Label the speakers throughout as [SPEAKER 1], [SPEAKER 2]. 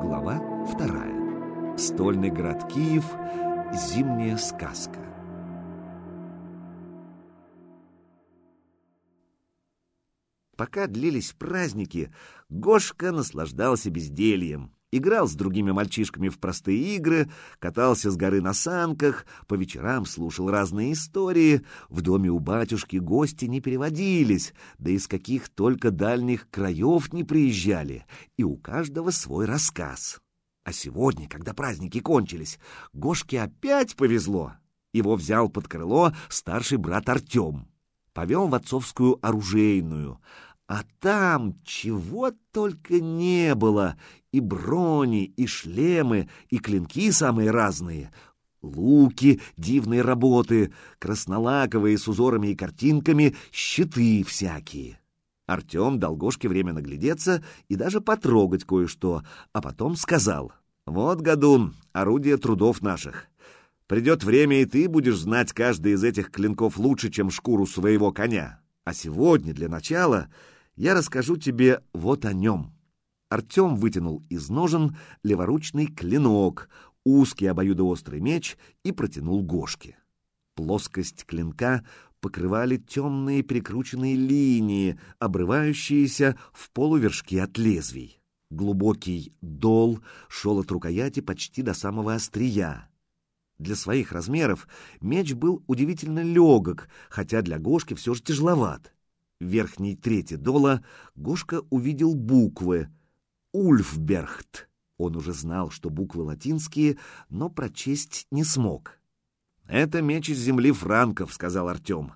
[SPEAKER 1] Глава вторая. Стольный град Киев. Зимняя сказка. Пока длились праздники, Гошка наслаждался бездельем. Играл с другими мальчишками в простые игры, катался с горы на санках, по вечерам слушал разные истории. В доме у батюшки гости не переводились, да из каких только дальних краев не приезжали, и у каждого свой рассказ. А сегодня, когда праздники кончились, Гошке опять повезло. Его взял под крыло старший брат Артем. Повел в отцовскую оружейную — а там чего только не было, и брони, и шлемы, и клинки самые разные, луки дивной работы, краснолаковые с узорами и картинками, щиты всякие. Артем дал Гошке время наглядеться и даже потрогать кое-что, а потом сказал, «Вот, Гадун, орудие трудов наших. Придет время, и ты будешь знать каждый из этих клинков лучше, чем шкуру своего коня. А сегодня, для начала, я расскажу тебе вот о нем». Артем вытянул из ножен леворучный клинок, узкий обоюдоострый меч и протянул Гошке. Плоскость клинка покрывали темные перекрученные линии, обрывающиеся в полувершки от лезвий. Глубокий дол шел от рукояти почти до самого острия. Для своих размеров меч был удивительно легок, хотя для Гошки все же тяжеловат. В верхней трети дола Гошка увидел буквы «Ульфбергт». Он уже знал, что буквы латинские, но прочесть не смог. «Это меч из земли франков», — сказал Артем.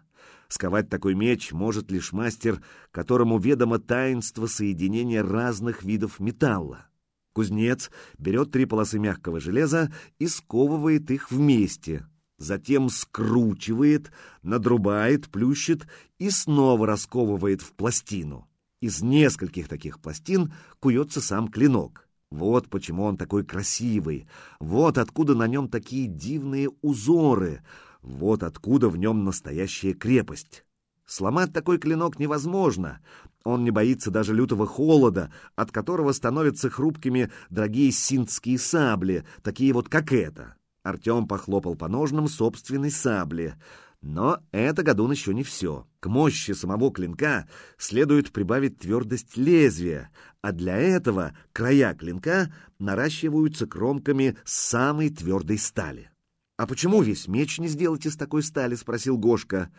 [SPEAKER 1] Сковать такой меч может лишь мастер, которому ведомо таинство соединения разных видов металла. Кузнец берет три полосы мягкого железа и сковывает их вместе, затем скручивает, надрубает, плющит и снова расковывает в пластину. Из нескольких таких пластин куется сам клинок. Вот почему он такой красивый, вот откуда на нем такие дивные узоры, вот откуда в нем настоящая крепость. Сломать такой клинок невозможно. Он не боится даже лютого холода, от которого становятся хрупкими дорогие синтские сабли, такие вот как это. Артем похлопал по ножным собственной сабли. Но это Гадун еще не все. К мощи самого клинка следует прибавить твердость лезвия, а для этого края клинка наращиваются кромками самой твердой стали. «А почему весь меч не сделать из такой стали?» — спросил Гошка.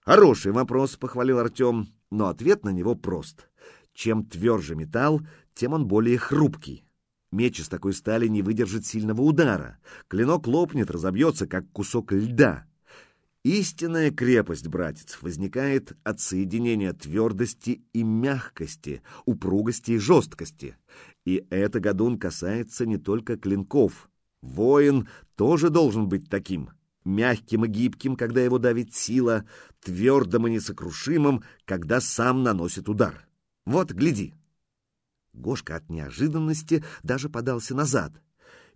[SPEAKER 1] «Хороший вопрос», — похвалил Артем, но ответ на него прост. Чем тверже металл, тем он более хрупкий. Меч из такой стали не выдержит сильного удара. Клинок лопнет, разобьется, как кусок льда. Истинная крепость, братец, возникает от соединения твердости и мягкости, упругости и жесткости. И это, Гадун, касается не только клинков. Воин тоже должен быть таким. Мягким и гибким, когда его давит сила, твердым и несокрушимым, когда сам наносит удар. Вот, гляди. Гошка от неожиданности даже подался назад.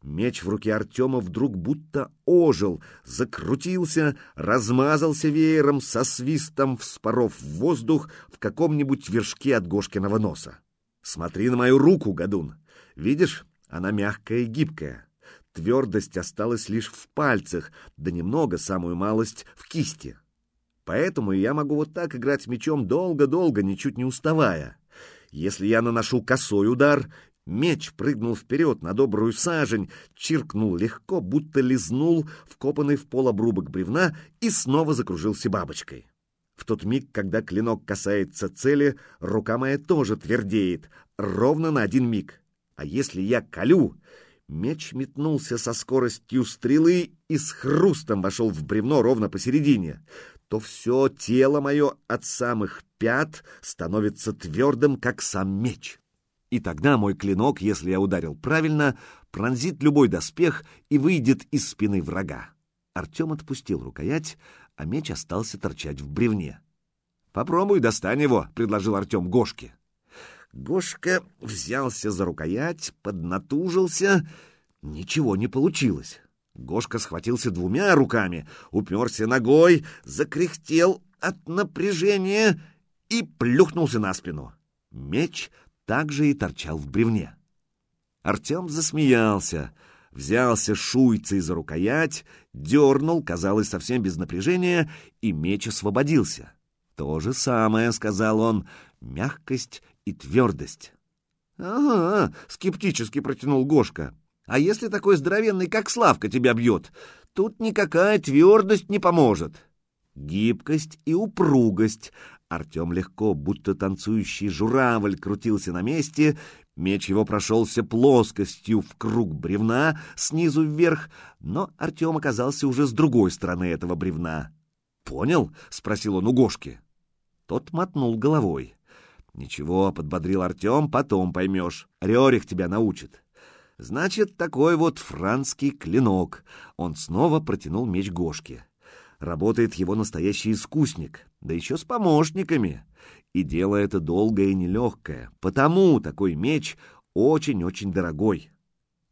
[SPEAKER 1] Меч в руке Артема вдруг будто ожил, закрутился, размазался веером со свистом, вспоров в воздух в каком-нибудь вершке от Гошкиного носа. «Смотри на мою руку, Гадун. Видишь, она мягкая и гибкая. Твердость осталась лишь в пальцах, да немного, самую малость, в кисти. Поэтому я могу вот так играть мечом долго-долго, ничуть не уставая». Если я наношу косой удар, меч прыгнул вперед на добрую сажень, чиркнул легко, будто лизнул вкопанный в пол обрубок бревна и снова закружился бабочкой. В тот миг, когда клинок касается цели, рука моя тоже твердеет, ровно на один миг. А если я колю, меч метнулся со скоростью стрелы и с хрустом вошел в бревно ровно посередине то все тело мое от самых пят становится твердым, как сам меч. И тогда мой клинок, если я ударил правильно, пронзит любой доспех и выйдет из спины врага. Артем отпустил рукоять, а меч остался торчать в бревне. «Попробуй, достань его», — предложил Артем Гошке. Гошка взялся за рукоять, поднатужился. Ничего не получилось. Гошка схватился двумя руками, уперся ногой, закряхтел от напряжения и плюхнулся на спину. Меч также и торчал в бревне. Артем засмеялся, взялся шуйцей за рукоять, дернул, казалось, совсем без напряжения, и меч освободился. То же самое, — сказал он, — мягкость и твердость. — Ага, — скептически протянул Гошка. — А если такой здоровенный, как Славка, тебя бьет? Тут никакая твердость не поможет. Гибкость и упругость. Артем легко, будто танцующий журавль, крутился на месте, Меч его прошелся плоскостью в круг бревна снизу вверх, но Артем оказался уже с другой стороны этого бревна. «Понял?» — спросил он у Гошки. Тот мотнул головой. «Ничего», — подбодрил Артем, — «потом поймешь. Рерих тебя научит». «Значит, такой вот францкий клинок». Он снова протянул меч Гошке. Работает его настоящий искусник, да еще с помощниками. И дело это долгое и нелегкое, потому такой меч очень-очень дорогой.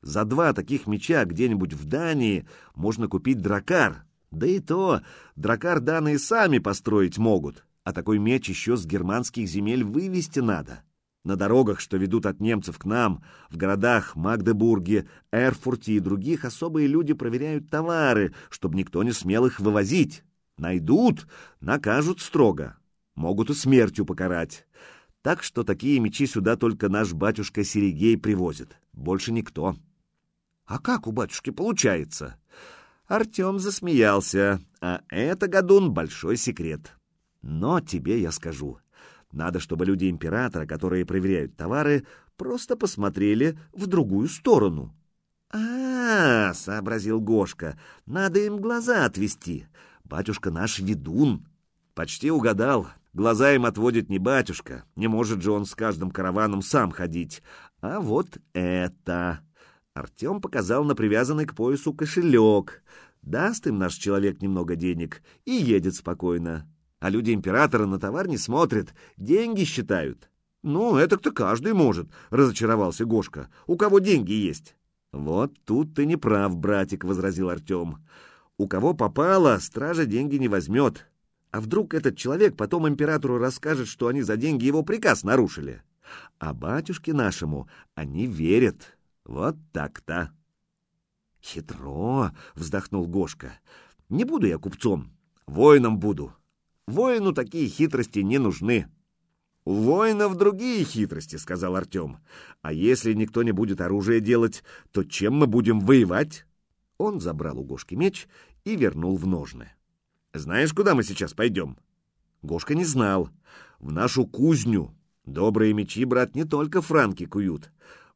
[SPEAKER 1] За два таких меча где-нибудь в Дании можно купить дракар, да и то дракар данные сами построить могут, а такой меч еще с германских земель вывести надо. На дорогах, что ведут от немцев к нам, в городах Магдебурге, Эрфурте и других особые люди проверяют товары, чтобы никто не смел их вывозить. Найдут, накажут строго могут и смертью покарать. Так что такие мечи сюда только наш батюшка Серегей привозит, больше никто. А как у батюшки получается? Артем засмеялся, а это, Гадун, большой секрет. Но тебе я скажу. Надо, чтобы люди императора, которые проверяют товары, просто посмотрели в другую сторону. А, -а, -а сообразил Гошка, надо им глаза отвести. Батюшка наш ведун. Почти угадал. Глаза им отводит не батюшка, не может же он с каждым караваном сам ходить. А вот это... Артем показал на привязанный к поясу кошелек. Даст им наш человек немного денег и едет спокойно. А люди императора на товар не смотрят, деньги считают. «Ну, это-то каждый может», — разочаровался Гошка. «У кого деньги есть?» «Вот тут ты не прав, братик», — возразил Артем. «У кого попало, стража деньги не возьмет. А вдруг этот человек потом императору расскажет, что они за деньги его приказ нарушили? А батюшке нашему они верят. Вот так-то. Хитро, вздохнул Гошка. Не буду я купцом, воином буду. Воину такие хитрости не нужны. У воинов другие хитрости, сказал Артем. А если никто не будет оружие делать, то чем мы будем воевать? Он забрал у Гошки меч и вернул в ножны. Знаешь, куда мы сейчас пойдем? Гошка не знал. В нашу кузню. Добрые мечи, брат, не только франки куют.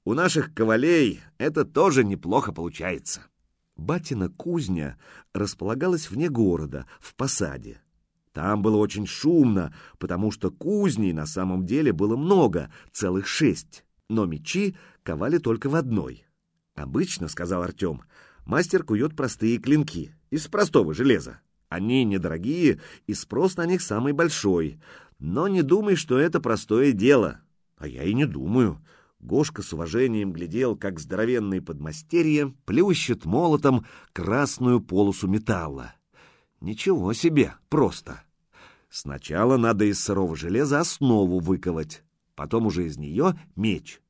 [SPEAKER 1] У наших ковалей это тоже неплохо получается. Батина кузня располагалась вне города, в посаде. Там было очень шумно, потому что кузней на самом деле было много, целых шесть, но мечи ковали только в одной. «Обычно, — сказал Артем, — мастер кует простые клинки из простого железа. Они недорогие, и спрос на них самый большой. Но не думай, что это простое дело. А я и не думаю. Гошка с уважением глядел, как здоровенный подмастерье плющит молотом красную полосу металла. Ничего себе, просто. Сначала надо из сырого железа основу выковать, потом уже из нее меч.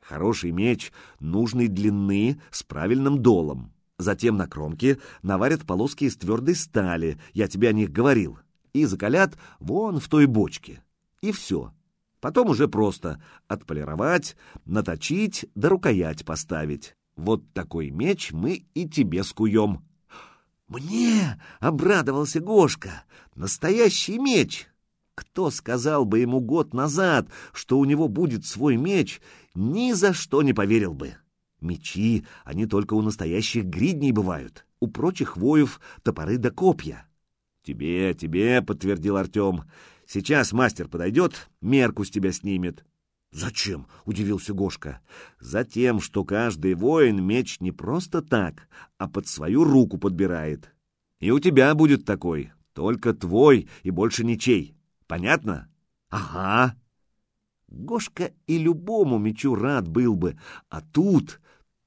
[SPEAKER 1] Хороший меч нужной длины с правильным долом. Затем на кромке наварят полоски из твердой стали, я тебе о них говорил, и закалят вон в той бочке. И все. Потом уже просто отполировать, наточить да рукоять поставить. Вот такой меч мы и тебе скуем. «Мне!» — обрадовался Гошка. «Настоящий меч!» Кто сказал бы ему год назад, что у него будет свой меч, ни за что не поверил бы. Мечи, они только у настоящих гридней бывают, у прочих воев топоры да копья. «Тебе, тебе», — подтвердил Артем. «Сейчас мастер подойдет, мерку с тебя снимет». «Зачем?» — удивился Гошка. «Затем, что каждый воин меч не просто так, а под свою руку подбирает. И у тебя будет такой, только твой и больше ничей. Понятно?» «Ага». Гошка и любому мечу рад был бы, а тут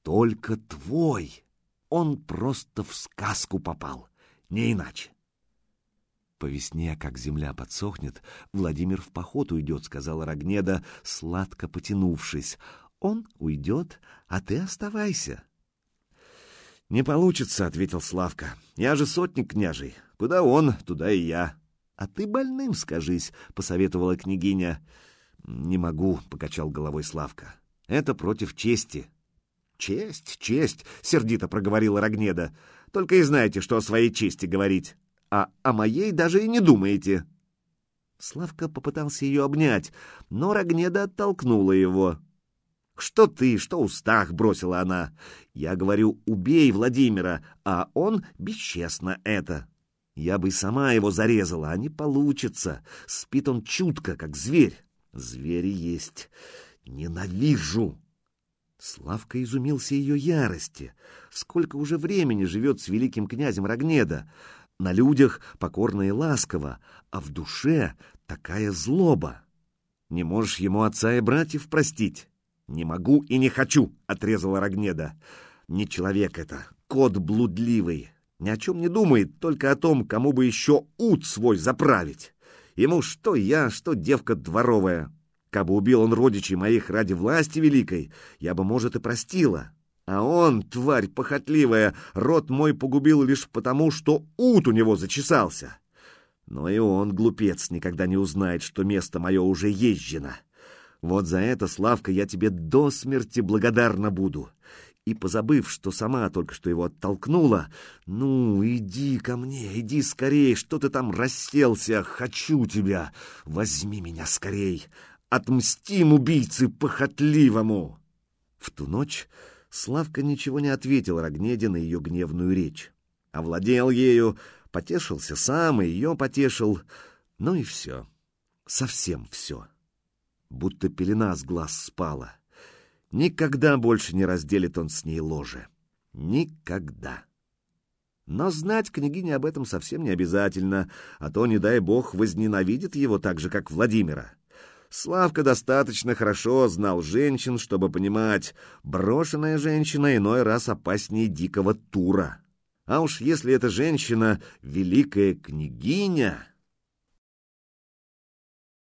[SPEAKER 1] только твой. Он просто в сказку попал, не иначе. По весне, как земля подсохнет, Владимир в поход уйдет, сказала Рогнеда, сладко потянувшись. Он уйдет, а ты оставайся. «Не получится», — ответил Славка. «Я же сотник княжий. Куда он, туда и я». «А ты больным скажись», — посоветовала княгиня. «Не могу», — покачал головой Славка. «Это против чести». «Честь, честь», — сердито проговорила Рогнеда. «Только и знаете, что о своей чести говорить. А о моей даже и не думаете». Славка попытался ее обнять, но Рогнеда оттолкнула его. «Что ты, что устах?» — бросила она. «Я говорю, убей Владимира, а он бесчестно это. Я бы сама его зарезала, а не получится. Спит он чутко, как зверь. Звери есть. Ненавижу!» Славка изумился ее ярости. Сколько уже времени живет с великим князем Рогнеда. На людях покорно и ласково, а в душе такая злоба. Не можешь ему отца и братьев простить. «Не могу и не хочу», — отрезала Рогнеда. «Не человек это, кот блудливый. Ни о чем не думает, только о том, кому бы еще ут свой заправить. Ему что я, что девка дворовая. Кабы убил он родичей моих ради власти великой, я бы, может, и простила. А он, тварь похотливая, рот мой погубил лишь потому, что ут у него зачесался. Но и он, глупец, никогда не узнает, что место мое уже езжено. Вот за это, Славка, я тебе до смерти благодарна буду. И, позабыв, что сама только что его оттолкнула, «Ну, иди ко мне, иди скорей, что ты там расселся, хочу тебя, возьми меня скорей, отмстим убийце похотливому!» В ту ночь Славка ничего не ответил Рогнеде на ее гневную речь. Овладел ею, потешился сам и ее потешил, ну и все, совсем все будто пелена с глаз спала. Никогда больше не разделит он с ней ложе. Никогда. Но знать княгине об этом совсем не обязательно, а то, не дай бог, возненавидит его так же, как Владимира. Славка достаточно хорошо знал женщин, чтобы понимать, брошенная женщина иной раз опаснее дикого тура. А уж если эта женщина — великая княгиня...